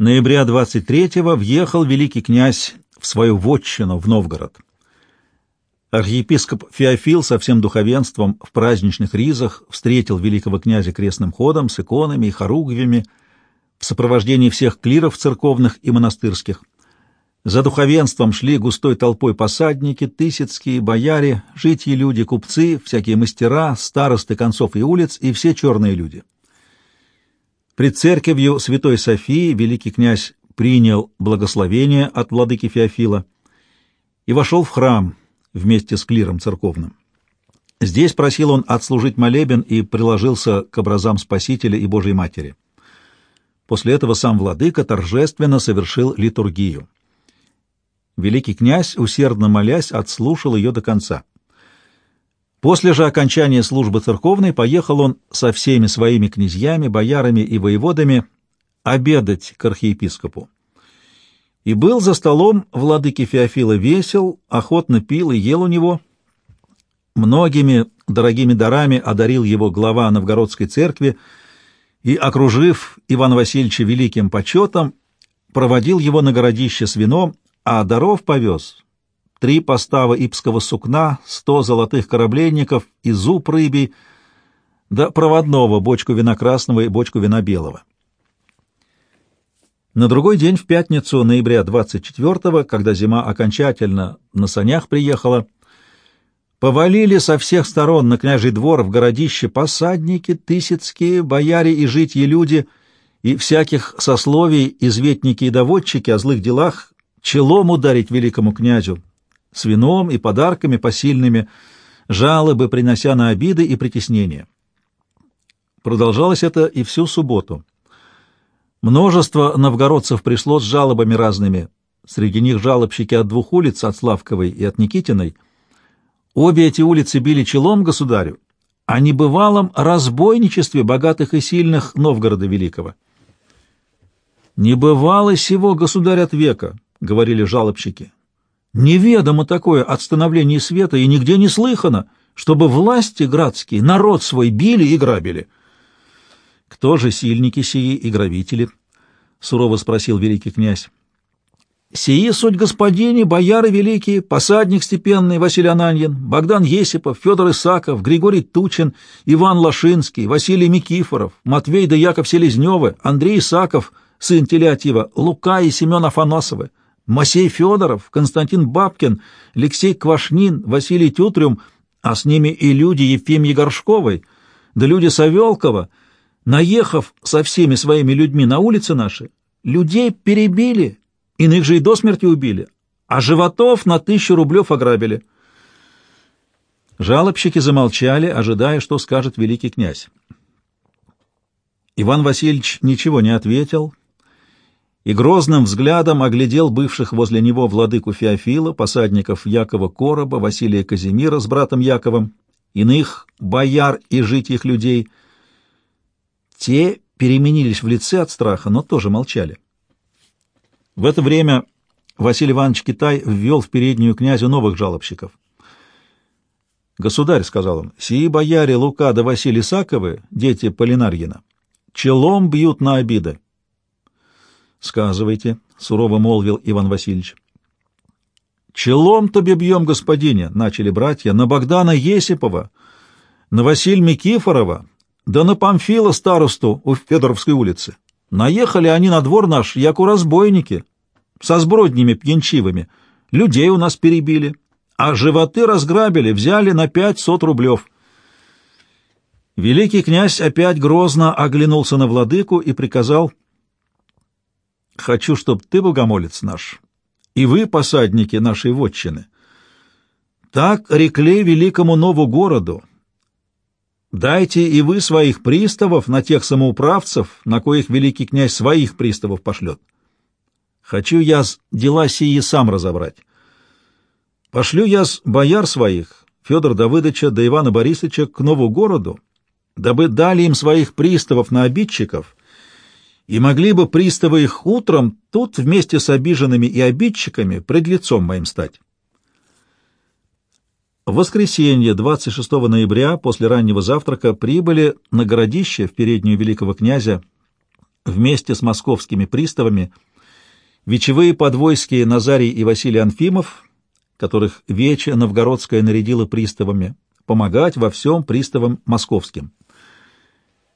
ноября 23-го въехал великий князь в свою вотчину в Новгород. Архиепископ Феофил со всем духовенством в праздничных ризах встретил великого князя крестным ходом с иконами и хоругвями в сопровождении всех клиров церковных и монастырских. За духовенством шли густой толпой посадники, тысяцкие, бояре, житьи люди, купцы, всякие мастера, старосты концов и улиц и все черные люди. Пред церковью Святой Софии великий князь принял благословение от владыки Феофила и вошел в храм вместе с клиром церковным. Здесь просил он отслужить молебен и приложился к образам Спасителя и Божьей Матери. После этого сам владыка торжественно совершил литургию. Великий князь, усердно молясь, отслушал ее до конца. После же окончания службы церковной поехал он со всеми своими князьями, боярами и воеводами обедать к архиепископу. И был за столом владыки Феофила весел, охотно пил и ел у него. Многими дорогими дарами одарил его глава Новгородской церкви и, окружив Ивана Васильевича великим почетом, проводил его на городище с вином, а даров повез три постава ипского сукна, сто золотых корабленников и зуб рыбий, да проводного бочку вина красного и бочку вина белого. На другой день, в пятницу, ноября 24-го, когда зима окончательно на санях приехала, повалили со всех сторон на княжий двор в городище посадники, тысяцкие, бояре и житьи люди и всяких сословий, изветники и доводчики о злых делах, челом ударить великому князю, с вином и подарками посильными, жалобы принося на обиды и притеснения. Продолжалось это и всю субботу. Множество новгородцев пришло с жалобами разными, среди них жалобщики от двух улиц, от Славковой и от Никитиной. Обе эти улицы били челом государю о небывалом разбойничестве богатых и сильных Новгорода Великого. «Не бывало сего, государь от века», — говорили жалобщики. Неведомо такое от становления света и нигде не слыхано, чтобы власти градские народ свой били и грабили. Кто же сильники сии и грабители? Сурово спросил великий князь. Сии суть господини, бояры великие, посадник степенный Василий Ананьин, Богдан Есипов, Федор Исаков, Григорий Тучин, Иван Лошинский, Василий Микифоров, Матвей да Яков Селезневы, Андрей Исаков, сын Телятьева, Лука и Семен Афанасовы, Масей Федоров, Константин Бабкин, Алексей Квашнин, Василий Тютрюм, а с ними и люди Ефимьи Горшковой, да люди Савелкова, наехав со всеми своими людьми на улицы наши, людей перебили, иных же и до смерти убили, а животов на тысячу рублев ограбили. Жалобщики замолчали, ожидая, что скажет великий князь. Иван Васильевич ничего не ответил, и грозным взглядом оглядел бывших возле него владыку Феофила, посадников Якова Короба, Василия Казимира с братом Яковом, иных бояр и житих людей. Те переменились в лице от страха, но тоже молчали. В это время Василий Иванович Китай ввел в переднюю князю новых жалобщиков. «Государь», — сказал он, — «сии бояре Лука да Василий Саковы, дети Полинарьина, челом бьют на обиды, Сказывайте, — сурово молвил Иван Васильевич. Челом тобе бьем, господине, — начали братья, — на Богдана Есипова, на Василь Микифорова, да на Памфила старосту у Федоровской улицы. Наехали они на двор наш, як у разбойники, со сброднями пьянчивыми. Людей у нас перебили, а животы разграбили, взяли на пять сот рублев. Великий князь опять грозно оглянулся на владыку и приказал Хочу, чтоб ты, богомолец наш, и вы, посадники нашей вотчины, так рекли великому нову городу. Дайте и вы своих приставов на тех самоуправцев, на коих великий князь своих приставов пошлет. Хочу я дела сии сам разобрать. Пошлю я с бояр своих, Федора Давыдовича да Ивана Борисовича, к нову городу, дабы дали им своих приставов на обидчиков, и могли бы приставы их утром тут вместе с обиженными и обидчиками пред лицом моим стать. В воскресенье, 26 ноября, после раннего завтрака, прибыли на городище в переднюю великого князя вместе с московскими приставами вечевые подвойские Назарий и Василий Анфимов, которых Вече Новгородская нарядила приставами, помогать во всем приставам московским.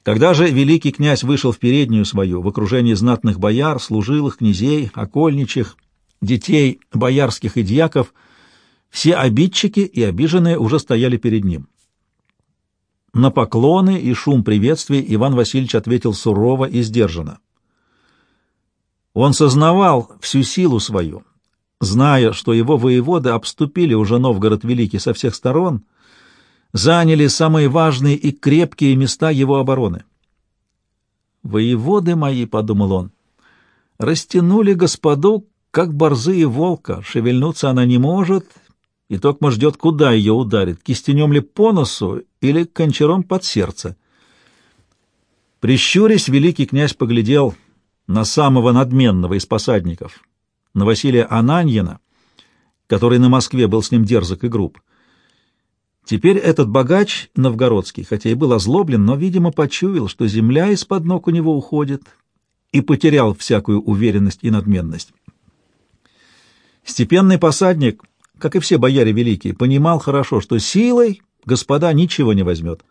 Когда же великий князь вышел в переднюю свою, в окружении знатных бояр, служилых, князей, окольничих, детей боярских и дьяков, все обидчики и обиженные уже стояли перед ним. На поклоны и шум приветствий Иван Васильевич ответил сурово и сдержанно. Он сознавал всю силу свою, зная, что его воеводы обступили уже Новгород Великий со всех сторон, заняли самые важные и крепкие места его обороны. «Воеводы мои», — подумал он, — «растянули господу, как борзые волка, шевельнуться она не может, и токмо ждет, куда ее ударит, кистенем ли по носу или кончаром под сердце. Прищурясь, великий князь поглядел на самого надменного из посадников, на Василия Ананьина, который на Москве был с ним дерзок и груб. Теперь этот богач новгородский, хотя и был озлоблен, но, видимо, почуял, что земля из-под ног у него уходит, и потерял всякую уверенность и надменность. Степенный посадник — как и все бояре великие, понимал хорошо, что силой господа ничего не возьмет.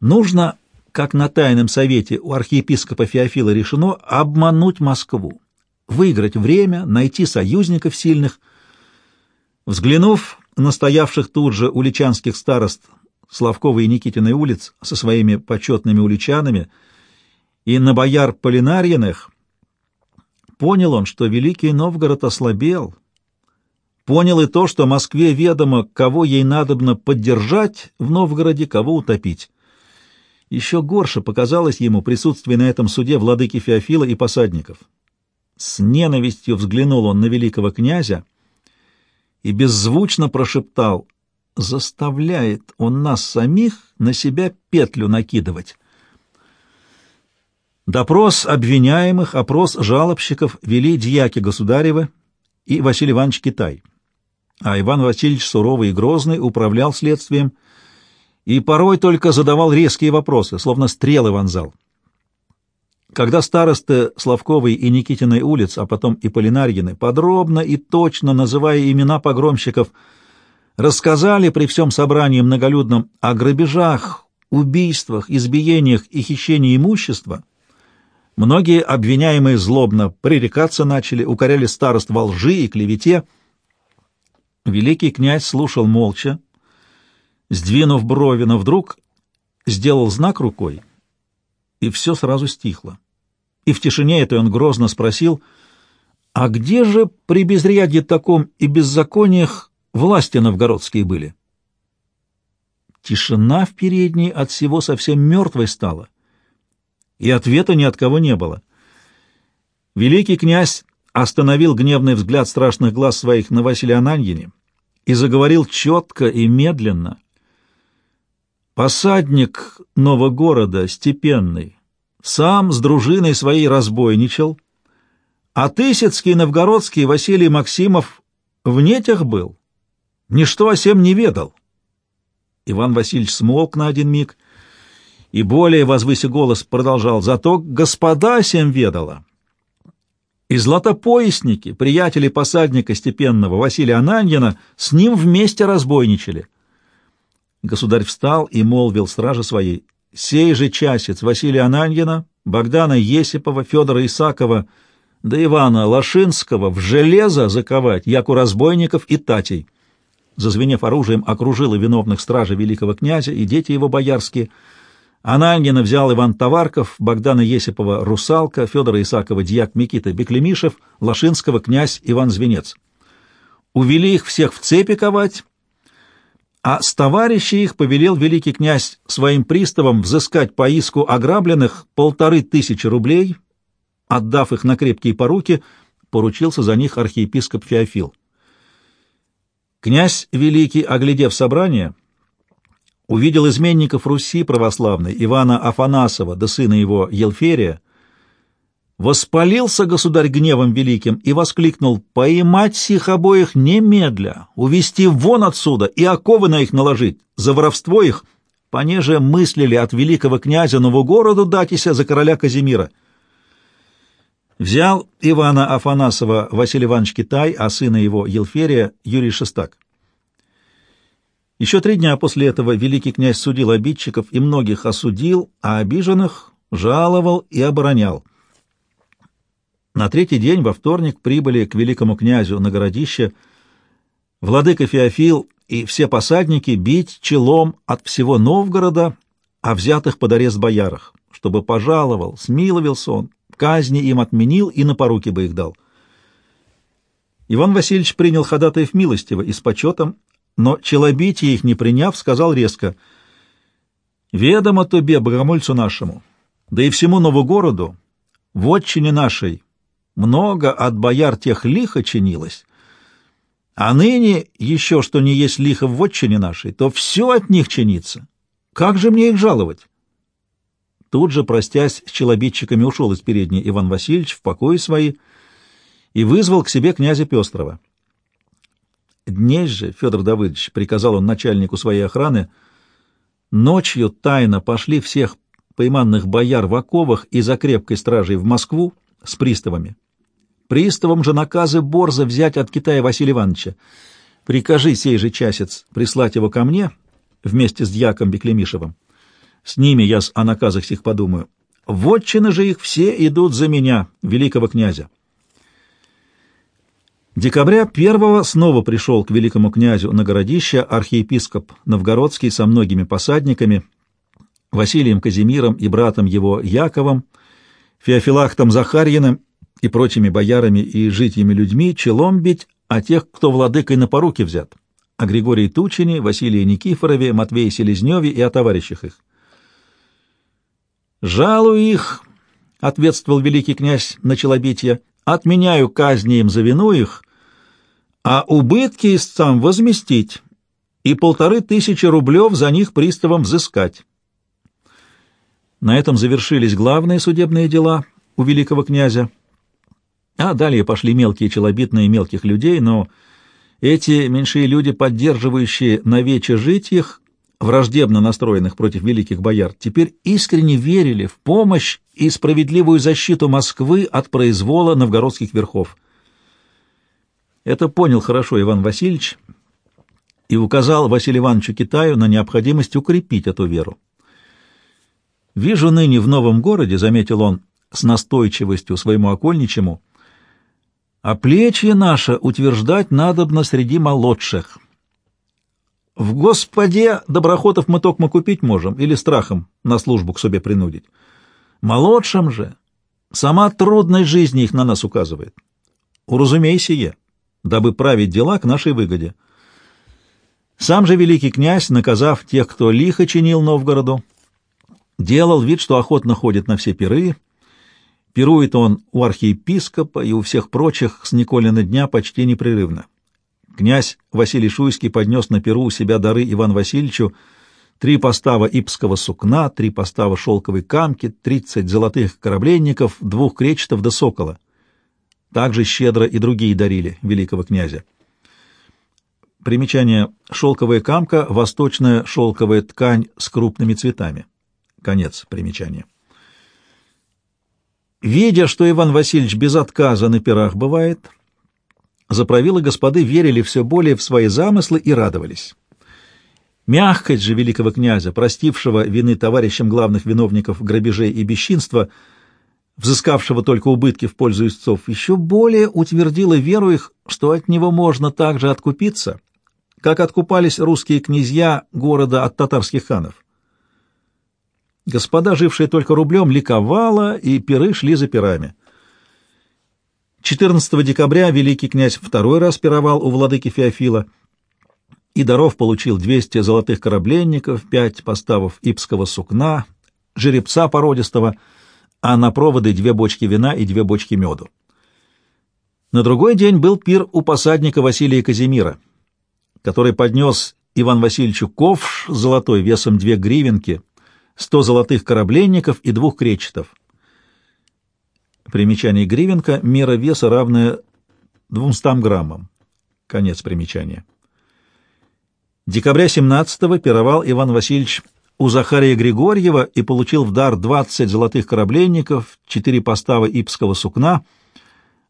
Нужно, как на тайном совете у архиепископа Феофила решено, обмануть Москву, выиграть время, найти союзников сильных. Взглянув на стоявших тут же уличанских старост Славковой и Никитиной улиц со своими почетными уличанами и на бояр Полинарьиных, понял он, что Великий Новгород ослабел — Понял и то, что Москве ведомо, кого ей надобно поддержать в Новгороде, кого утопить. Еще горше показалось ему присутствие на этом суде владыки Феофила и посадников. С ненавистью взглянул он на великого князя и беззвучно прошептал «Заставляет он нас самих на себя петлю накидывать». Допрос обвиняемых, опрос жалобщиков вели дьяки государевы и Василий Иванович Китай а Иван Васильевич суровый и грозный управлял следствием и порой только задавал резкие вопросы, словно стрелы вонзал. Когда старосты Славковой и Никитиной улиц, а потом и Полинарьины, подробно и точно называя имена погромщиков, рассказали при всем собрании многолюдном о грабежах, убийствах, избиениях и хищении имущества, многие обвиняемые злобно пререкаться начали, укоряли старост во лжи и клевете, Великий князь слушал молча, сдвинув брови, но вдруг сделал знак рукой, и все сразу стихло. И в тишине этой он грозно спросил, «А где же при безрядье таком и беззакониях власти новгородские были?» Тишина в передней от всего совсем мертвой стала, и ответа ни от кого не было. Великий князь остановил гневный взгляд страшных глаз своих на Василия Ананьине и заговорил четко и медленно. Посадник нового города, степенный, сам с дружиной своей разбойничал, а Тысяцкий новгородский Василий Максимов в нетях был, ничто о сем не ведал. Иван Васильевич смолк на один миг и, более возвысив голос, продолжал, «Зато господа сем ведала, и златопоясники, приятели посадника степенного Василия Ананьина, с ним вместе разбойничали. Государь встал и молвил страже своей, «Сей же часец Василия Ананьина, Богдана Есипова, Федора Исакова, да Ивана Лошинского в железо заковать, як у разбойников и татей». Зазвенев оружием, окружила виновных стражей великого князя и дети его боярские — Ананьина взял Иван Товарков, Богдана Есипова Русалка, Федора Исакова дьяк Микита Беклемишев, Лошинского князь Иван Звенец. Увели их всех в цепи ковать, а с товарищей их повелел великий князь своим приставам взыскать по иску ограбленных полторы тысячи рублей, отдав их на крепкие поруки, поручился за них архиепископ Феофил. Князь Великий, оглядев собрание, — увидел изменников Руси православной Ивана Афанасова да сына его Елферия, воспалился государь гневом великим и воскликнул «Поймать сих обоих немедля, увести вон отсюда и оковы на их наложить, за воровство их, понеже мыслили от великого князя Новогороду датися за короля Казимира». Взял Ивана Афанасова Василий Иванович Китай, а сына его Елферия Юрий Шестак. Еще три дня после этого великий князь судил обидчиков и многих осудил, а обиженных жаловал и оборонял. На третий день, во вторник, прибыли к великому князю на городище владыка Феофил и все посадники бить челом от всего Новгорода о взятых под арест боярах, чтобы пожаловал, смиловился он, казни им отменил и на поруки бы их дал. Иван Васильевич принял ходатаев милостиво и с почетом, но челобитие их не приняв, сказал резко, «Ведомо тебе, богомольцу нашему, да и всему Новогороду, в отчине нашей, много от бояр тех лихо чинилось, а ныне еще что не есть лихо в отчине нашей, то все от них чинится. Как же мне их жаловать?» Тут же, простясь с челобитчиками, ушел из передней Иван Васильевич в покои свои и вызвал к себе князя Пестрова. Днесь же, Федор Давыдович, приказал он начальнику своей охраны, ночью тайно пошли всех пойманных бояр в оковах и за крепкой стражей в Москву с приставами. Приставам же наказы Борза взять от Китая Василия Ивановича. Прикажи сей же часец прислать его ко мне вместе с дьяком Беклемишевым. С ними я о наказах сих подумаю. Вотчины же их все идут за меня, великого князя. Декабря первого снова пришел к великому князю на городище архиепископ Новгородский со многими посадниками, Василием Казимиром и братом его Яковом, Феофилахтом Захарьиным и прочими боярами и житьями людьми челом бить о тех, кто владыкой на поруки взят, о Григории Тучине, Василии Никифорове, Матвее Селезневе и о товарищах их. «Жалую их», — ответствовал великий князь на челобитие, — «отменяю казни им за вину их, а убытки истцам возместить и полторы тысячи рублев за них приставам взыскать». На этом завершились главные судебные дела у великого князя, а далее пошли мелкие челобитные мелких людей, но эти меньшие люди, поддерживающие навече жить их, враждебно настроенных против великих бояр, теперь искренне верили в помощь и справедливую защиту Москвы от произвола новгородских верхов. Это понял хорошо Иван Васильевич и указал Василию Ивановичу Китаю на необходимость укрепить эту веру. «Вижу ныне в новом городе», — заметил он с настойчивостью своему окольничему, — «а плечи наше утверждать надобно среди молодших». В Господе доброхотов мы токмо купить можем или страхом на службу к себе принудить. Молодшим же сама трудность жизни их на нас указывает. Уразумей сие, дабы править дела к нашей выгоде. Сам же великий князь, наказав тех, кто лихо чинил Новгороду, делал вид, что охотно ходит на все пиры, пирует он у архиепископа и у всех прочих с Николина дня почти непрерывно. Князь Василий Шуйский поднес на перу у себя дары Иван Васильевичу три постава ипского сукна, три постава шелковой камки, тридцать золотых корабленников, двух кречетов до сокола. Также щедро и другие дарили великого князя. Примечание. Шелковая камка — восточная шелковая ткань с крупными цветами. Конец примечания. Видя, что Иван Васильевич без отказа на пирах бывает, заправилы господы верили все более в свои замыслы и радовались. Мягкость же великого князя, простившего вины товарищам главных виновников грабежей и бесчинства, взыскавшего только убытки в пользу истцов, еще более утвердила веру их, что от него можно также откупиться, как откупались русские князья города от татарских ханов. Господа, жившие только рублем, ликовала, и пиры шли за пирами. 14 декабря великий князь второй раз пировал у владыки Феофила, и даров получил 200 золотых корабленников, пять поставов ипского сукна, жеребца породистого, а на проводы две бочки вина и две бочки меду. На другой день был пир у посадника Василия Казимира, который поднес Иван Васильевичу ковш золотой весом две гривенки, сто золотых корабленников и двух кречетов. Примечание гривенка — мера веса, равная 200 граммам. Конец примечания. Декабря 17-го пировал Иван Васильевич у Захария Григорьева и получил в дар 20 золотых корабленников, 4 поставы ипского сукна,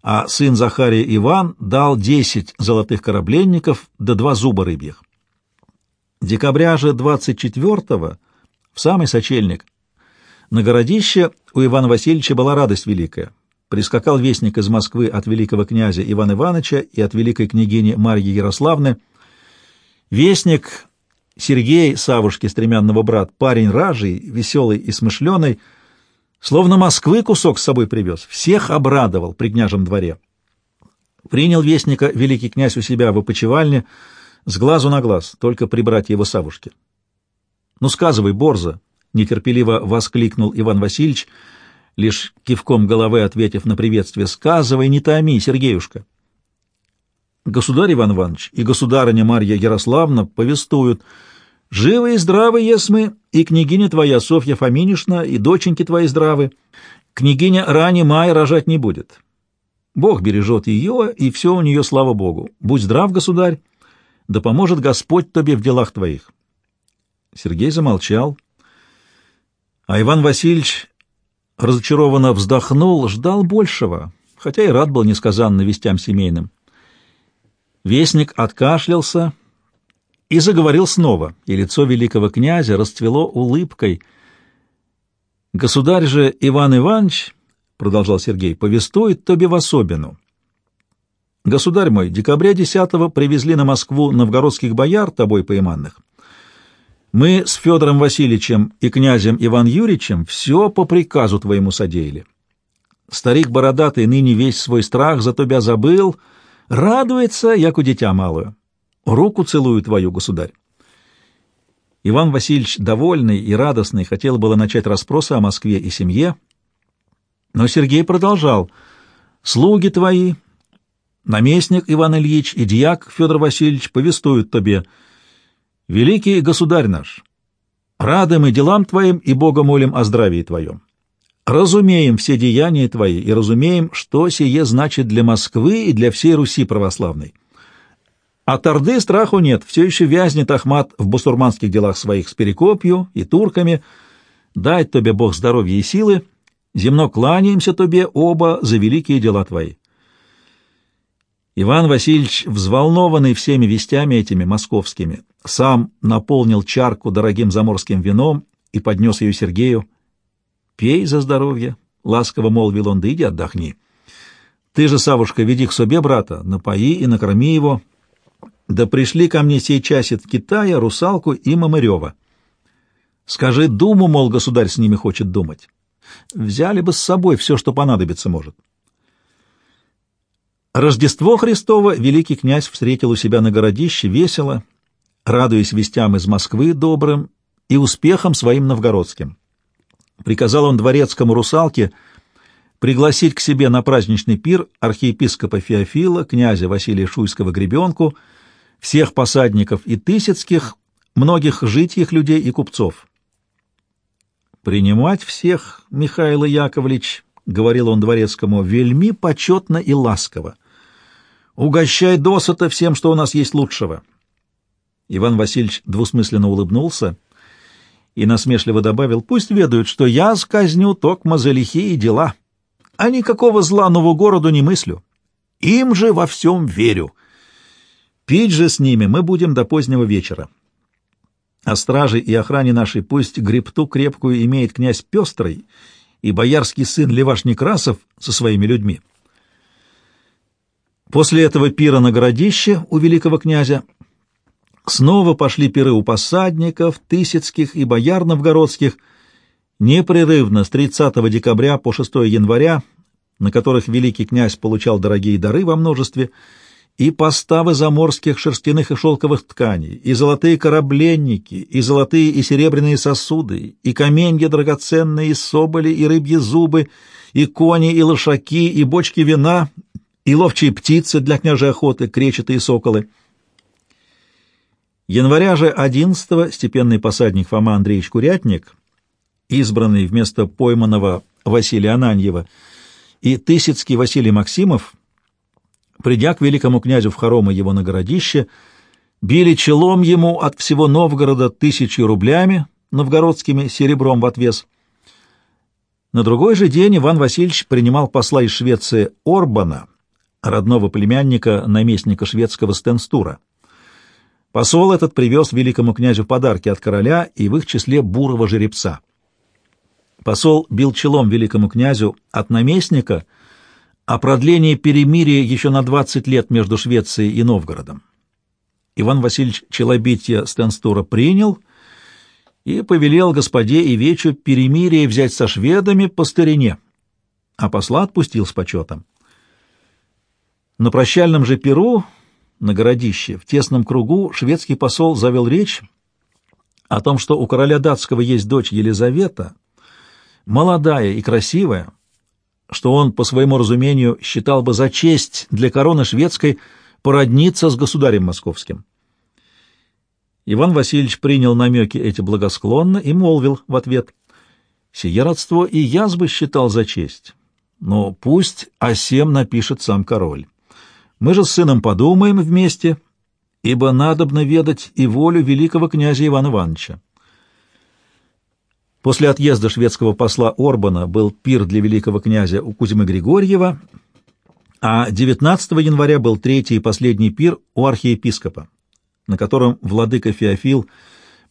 а сын Захария Иван дал 10 золотых корабленников да два зуба рыбьих. Декабря же 24-го, в самый сочельник, на городище у Ивана Васильевича была радость великая. Прискакал вестник из Москвы от великого князя Ивана Ивановича и от великой княгини Марьи Ярославны. Вестник Сергей, Савушки, стремянного брат, парень ражий, веселый и смышленый, словно Москвы кусок с собой привез, всех обрадовал при княжем дворе. Принял вестника великий князь у себя в опочивальне, с глазу на глаз, только прибрать его Савушке. — Ну, сказывай, Борза! — нетерпеливо воскликнул Иван Васильевич, лишь кивком головы ответив на приветствие. — Сказывай, не томи, Сергеюшка! Государь Иван Иванович и государыня Марья Ярославна повествуют, «Живы и здравы есмы, и княгиня твоя Софья Фоминишна, и доченьки твои здравы. Княгиня ранее мая рожать не будет. Бог бережет ее, и все у нее, слава Богу. Будь здрав, государь, да поможет Господь тебе в делах твоих». Сергей замолчал, а Иван Васильевич разочарованно вздохнул, ждал большего, хотя и рад был несказанно вестям семейным. Вестник откашлялся и заговорил снова, и лицо великого князя расцвело улыбкой. «Государь же Иван Иванович, — продолжал Сергей, — повествует тебе в особину. Государь мой, декабря десятого привезли на Москву новгородских бояр, тобой поиманных. Мы с Федором Васильевичем и князем Иван Юрьевичем все по приказу твоему содеяли. Старик бородатый ныне весь свой страх за тебя забыл — Радуется, як у дитя малую. Руку целую твою, государь. Иван Васильевич, довольный и радостный, хотел было начать расспросы о Москве и семье, но Сергей продолжал. «Слуги твои, наместник Иван Ильич и дьяк Федор Васильевич повествуют тебе. Великий государь наш, рады мы делам твоим и Бога молим о здравии твоем разумеем все деяния Твои и разумеем, что сие значит для Москвы и для всей Руси православной. От Орды страху нет, все еще вязнет Ахмат в бусурманских делах своих с Перекопью и турками. Дай Тебе Бог здоровья и силы, земно кланяемся Тебе оба за великие дела Твои. Иван Васильевич, взволнованный всеми вестями этими московскими, сам наполнил чарку дорогим заморским вином и поднес ее Сергею. Пей за здоровье, — ласково молвил он, — да иди отдохни. Ты же, Савушка, веди к себе брата, напои и накорми его. Да пришли ко мне сей часит Китая, Русалку и Мамырева. Скажи, думу, мол, государь с ними хочет думать. Взяли бы с собой все, что понадобится может. Рождество Христово великий князь встретил у себя на городище весело, радуясь вестям из Москвы добрым и успехом своим новгородским приказал он дворецкому русалке пригласить к себе на праздничный пир архиепископа Феофила, князя Василия Шуйского-Гребенку, всех посадников и тысяцких, многих житьих людей и купцов. «Принимать всех, Михаил Яковлевич, — говорил он дворецкому, — вельми почетно и ласково. Угощай досыта всем, что у нас есть лучшего». Иван Васильевич двусмысленно улыбнулся и насмешливо добавил, пусть ведают, что я сказню токма за лихие дела, а никакого зла нову городу не мыслю. Им же во всем верю. Пить же с ними мы будем до позднего вечера. А стражи и охране нашей пусть гребту крепкую имеет князь Пестрый и боярский сын Леваш Некрасов со своими людьми. После этого пира на городище у великого князя Снова пошли пиры у посадников, тысяцких и бояр новгородских, непрерывно с 30 декабря по 6 января, на которых великий князь получал дорогие дары во множестве, и поставы заморских шерстяных и шелковых тканей, и золотые корабленники, и золотые и серебряные сосуды, и каменья драгоценные, и соболи, и рыбьи зубы, и кони, и лошаки, и бочки вина, и ловчие птицы для княжей охоты, кречетые соколы — Января же 11-го степенный посадник Фома Андреевич Курятник, избранный вместо пойманного Василия Ананьева, и Тысяцкий Василий Максимов, придя к великому князю в хоромы его на городище, били челом ему от всего Новгорода тысячи рублями новгородскими серебром в отвес. На другой же день Иван Васильевич принимал посла из Швеции Орбана, родного племянника наместника шведского Стенстура. Посол этот привез великому князю подарки от короля и в их числе бурого жеребца. Посол бил челом великому князю от наместника о продлении перемирия еще на 20 лет между Швецией и Новгородом. Иван Васильевич челобитие Стенстура принял и повелел господе и вечу перемирие взять со шведами по старине, а посла отпустил с почетом. На прощальном же перу на городище в тесном кругу шведский посол завел речь о том, что у короля датского есть дочь Елизавета, молодая и красивая, что он, по своему разумению, считал бы за честь для короны шведской породниться с государем московским. Иван Васильевич принял намеки эти благосклонно и молвил в ответ, «Сие родство и я бы считал за честь, но пусть о сем напишет сам король». Мы же с сыном подумаем вместе, ибо надобно ведать и волю великого князя Ивана Ивановича. После отъезда шведского посла Орбана был пир для великого князя у Кузьмы Григорьева, а 19 января был третий и последний пир у архиепископа, на котором владыка Феофил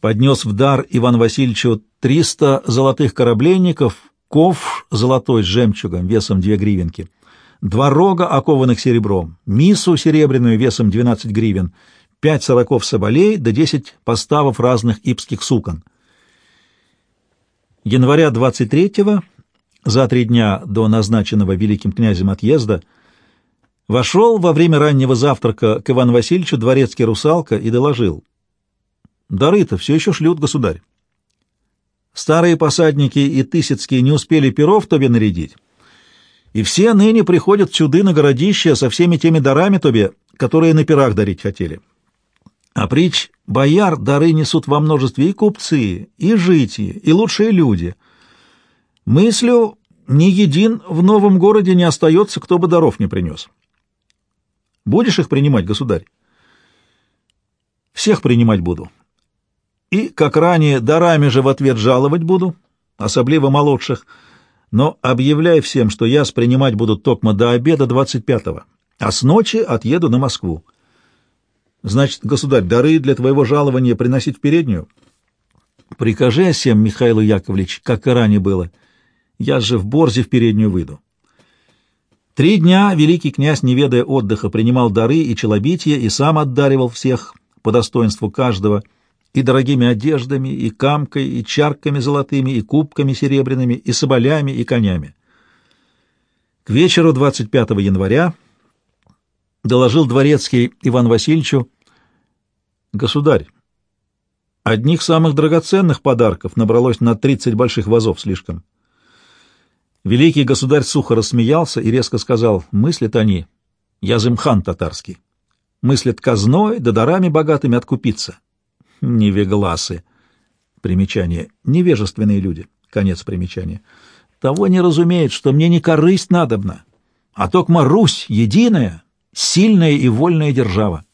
поднес в дар Ивану Васильевичу 300 золотых корабленников, ковш золотой с жемчугом весом две гривенки — два рога, окованных серебром, мису серебряную весом 12 гривен, пять сороков соболей да десять поставов разных ипских сукон. Января 23-го, за три дня до назначенного великим князем отъезда, вошел во время раннего завтрака к Ивану Васильевичу дворецкий русалка и доложил. «Дары-то все еще шлют, государь. Старые посадники и тысяцкие не успели перов тебе нарядить, и все ныне приходят сюды на городище со всеми теми дарами тебе, которые на пирах дарить хотели. А притч бояр дары несут во множестве и купцы, и житие, и лучшие люди. Мыслю, ни един в новом городе не остается, кто бы даров не принес. Будешь их принимать, государь? Всех принимать буду. И, как ранее, дарами же в ответ жаловать буду, особливо молодших — но объявляй всем, что я принимать буду токмо до обеда 25-го, а с ночи отъеду на Москву. Значит, государь, дары для твоего жалования приносить в переднюю? Прикажи всем, Михаил Яковлевич, как и ранее было. Я же в борзе в переднюю выйду. Три дня великий князь, не ведая отдыха, принимал дары и челобития и сам отдаривал всех по достоинству каждого — и дорогими одеждами, и камкой, и чарками золотыми, и кубками серебряными, и соболями, и конями. К вечеру 25 января доложил дворецкий Иван Васильевичу, «Государь, одних самых драгоценных подарков набралось на 30 больших вазов слишком». Великий государь сухо рассмеялся и резко сказал, «Мыслят они, я зимхан татарский, мыслят казной да дарами богатыми откупиться» невегласы. Примечание. Невежественные люди. Конец примечания. Того не разумеет, что мне не корысть надобна, а токма Русь единая, сильная и вольная держава.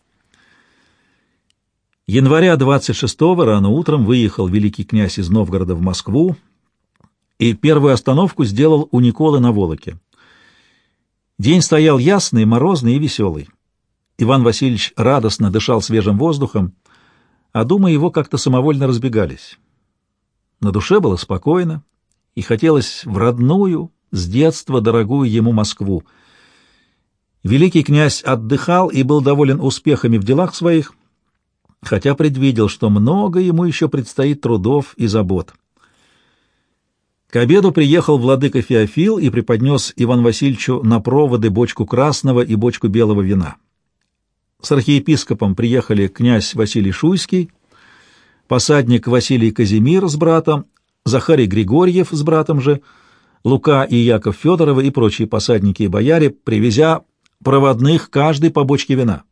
Января 26-го рано утром выехал великий князь из Новгорода в Москву и первую остановку сделал у Николы на Волоке. День стоял ясный, морозный и веселый. Иван Васильевич радостно дышал свежим воздухом, а думы его как-то самовольно разбегались. На душе было спокойно, и хотелось в родную, с детства дорогую ему Москву. Великий князь отдыхал и был доволен успехами в делах своих, хотя предвидел, что много ему еще предстоит трудов и забот. К обеду приехал владыка Феофил и преподнес Иван Васильевичу на проводы бочку красного и бочку белого вина. С архиепископом приехали князь Василий Шуйский, посадник Василий Казимир с братом, Захарий Григорьев с братом же, Лука и Яков Федоровы и прочие посадники и бояре, привезя проводных каждой по бочке вина.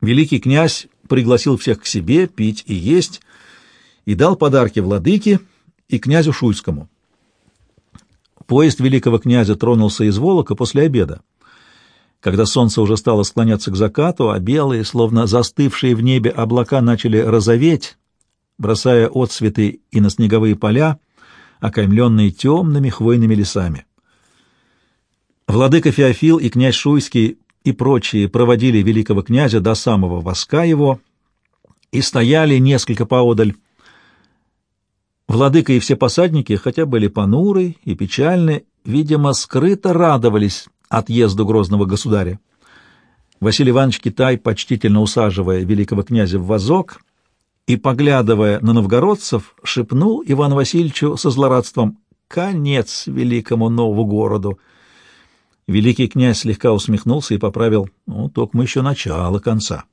Великий князь пригласил всех к себе пить и есть и дал подарки владыке и князю Шуйскому. Поезд великого князя тронулся из Волока после обеда. Когда солнце уже стало склоняться к закату, а белые, словно застывшие в небе облака, начали розоветь, бросая отсветы и на снеговые поля, окаймленные темными хвойными лесами. Владыка Феофил и князь Шуйский и прочие проводили великого князя до самого воска его и стояли несколько поодаль. Владыка и все посадники, хотя были понуры и печальны, видимо, скрыто радовались отъезду грозного государя. Василий Иванович Китай, почтительно усаживая великого князя в вазок и, поглядывая на новгородцев, шепнул Ивану Васильевичу со злорадством «Конец великому новому городу!» Великий князь слегка усмехнулся и поправил «Ну, только мы еще начало конца».